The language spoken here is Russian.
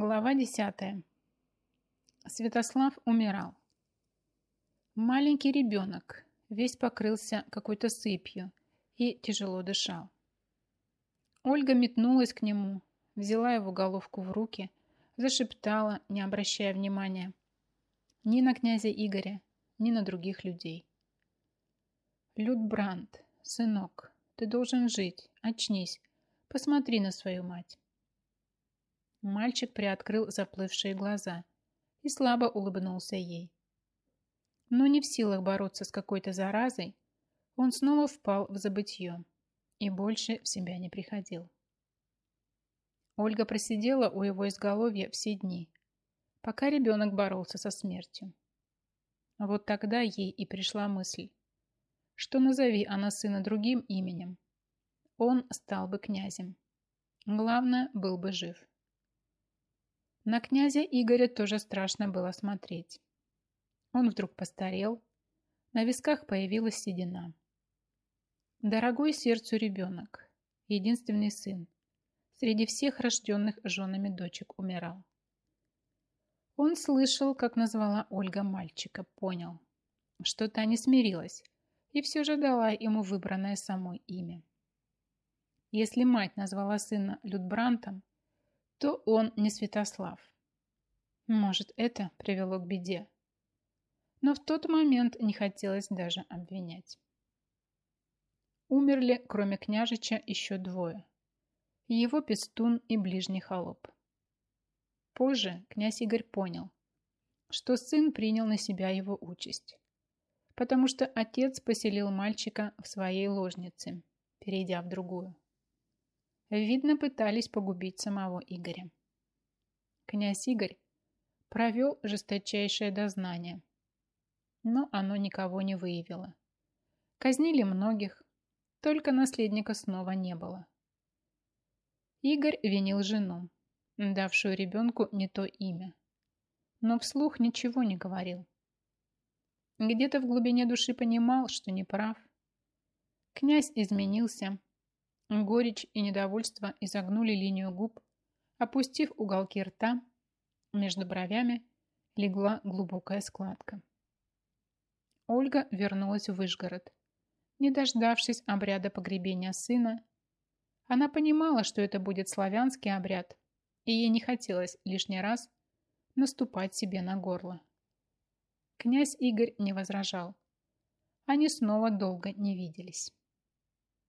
Глава 10. Святослав умирал. Маленький ребенок весь покрылся какой-то сыпью и тяжело дышал. Ольга метнулась к нему, взяла его головку в руки, зашептала, не обращая внимания ни на князя Игоря, ни на других людей. Людбранд, сынок, ты должен жить, очнись, посмотри на свою мать. Мальчик приоткрыл заплывшие глаза и слабо улыбнулся ей. Но не в силах бороться с какой-то заразой, он снова впал в забытье и больше в себя не приходил. Ольга просидела у его изголовья все дни, пока ребенок боролся со смертью. Вот тогда ей и пришла мысль, что назови она сына другим именем, он стал бы князем. Главное, был бы жив. На князя Игоря тоже страшно было смотреть. Он вдруг постарел, на висках появилась седина. Дорогой сердцу ребенок, единственный сын, среди всех рожденных женами дочек умирал. Он слышал, как назвала Ольга мальчика, понял, что та не смирилась и все же дала ему выбранное самой имя. Если мать назвала сына Людбрантом, то он не Святослав. Может, это привело к беде. Но в тот момент не хотелось даже обвинять. Умерли, кроме княжича, еще двое. Его пестун и ближний холоп. Позже князь Игорь понял, что сын принял на себя его участь, потому что отец поселил мальчика в своей ложнице, перейдя в другую. Видно, пытались погубить самого Игоря. Князь Игорь провел жесточайшее дознание, но оно никого не выявило. Казнили многих, только наследника снова не было. Игорь винил жену, давшую ребенку не то имя, но вслух ничего не говорил. Где-то в глубине души понимал, что не прав. Князь изменился, Горечь и недовольство изогнули линию губ, опустив уголки рта, между бровями легла глубокая складка. Ольга вернулась в Выжгород. Не дождавшись обряда погребения сына, она понимала, что это будет славянский обряд, и ей не хотелось лишний раз наступать себе на горло. Князь Игорь не возражал. Они снова долго не виделись.